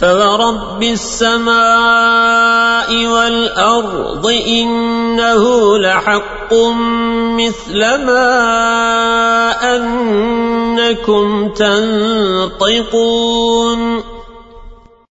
فورب السماء والأرض إنه لحق مثل ما أنكم تنطقون